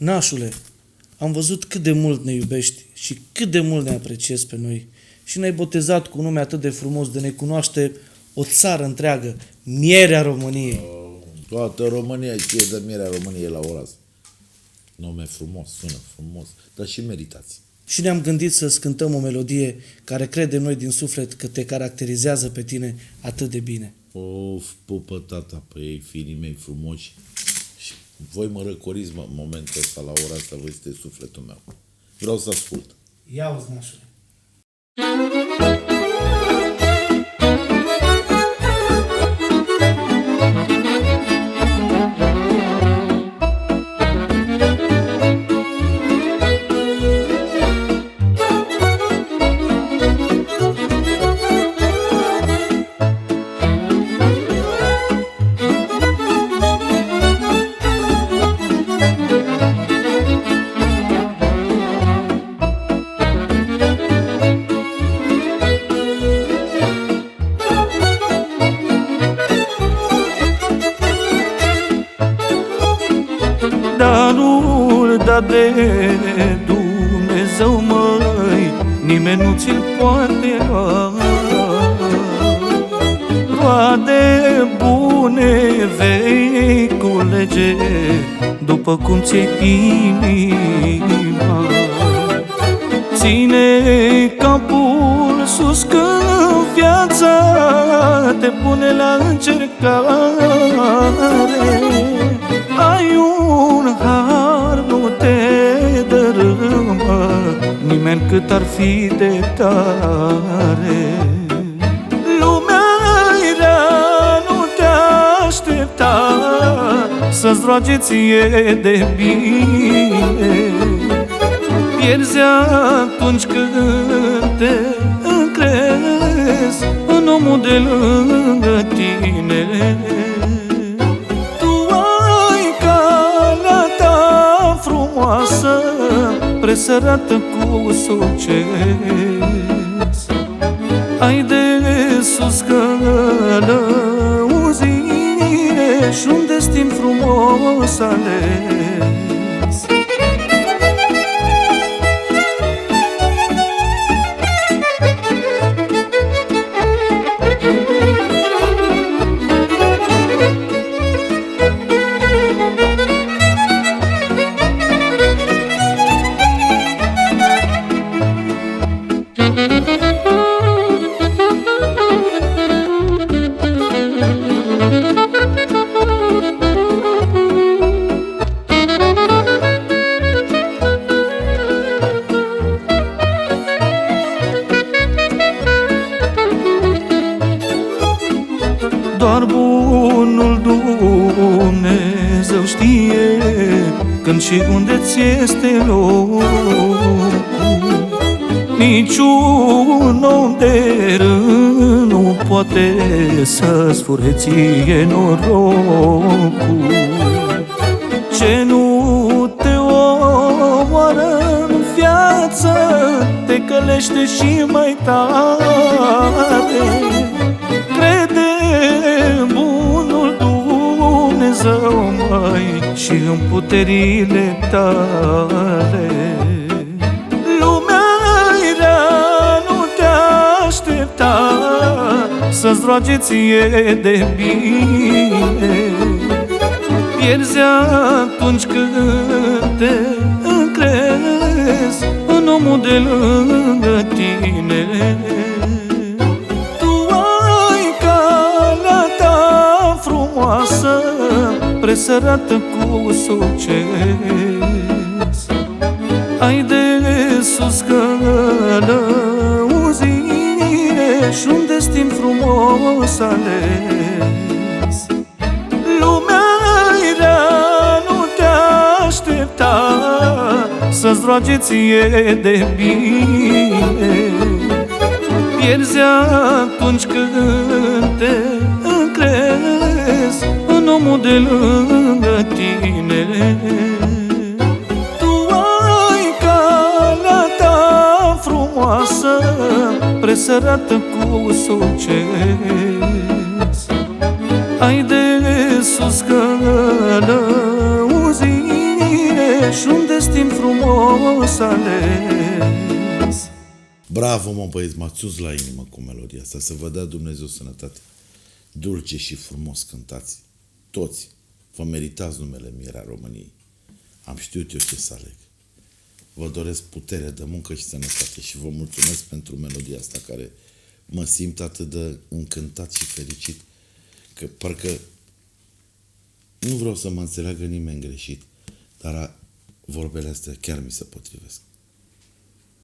Nașule, am văzut cât de mult ne iubești și cât de mult ne apreciezi pe noi și ne-ai botezat cu un nume atât de frumos de ne cunoaște o țară întreagă, Mierea României. Toată România știe de mierea României la ora asta. Nume frumos, sună frumos, dar și meritați. Și ne-am gândit să cântăm o melodie care credem noi din suflet că te caracterizează pe tine atât de bine. Of, pupă tata pe ei, firii mei frumoși. Și voi mă răcoriți mă, în momentul ăsta, la ora asta, voi sunteți sufletul meu. Vreau să ascult. Ia uzi, nașule. Darul dat de Dumnezeu, măi Nimeni nu ți-l poate lua. Roade bune vei culege După cum ți-e inima. Ține capul sus când viața te pune la încercare cât ar fi de tare. Lumea rea nu te aștepta Să-ți roage ție de bine. Pierzi atunci când te încrezi În omul de lângă tine. Tu ai calea ta frumoasă Presărată cu succes. Ai de sus călăuzire Și un destin frumos ales Doar bunul Dumnezeu știe Când și unde ți este locul. Niciun om de rând nu poate să-ți fure ție norocul. Ce nu te omoară în viață Te călește și mai tare Și în puterile tale. Lumea rea nu te aștepta Să-ți roage ție de bine. Pierzi atunci când te încrezi În omul de lângă tine Presărată cu succes. Ai de sus călăuzire Și un destin frumos ales. Lumea rea nu te aștepta Să-ți roage ție de bine. Pierzi atunci când te încrezi În omul de lângă tine Tu ai calea ta frumoasă Presărată cu succes Ai de sus călăuzire Și un o să ales Bravo, mă băieți, m-ați uns la inimă cu melodia asta. Să vă dea Dumnezeu sănătate. Dulce și frumos cântați. Toți. Vă meritați numele Mierea României. Am știut eu ce să aleg. Vă doresc putere de muncă și sănătate și vă mulțumesc pentru melodia asta care mă simt atât de încântat și fericit că parcă nu vreau să mă înțeleagă nimeni greșit, dar a- vorbele astea chiar mi se potrivesc.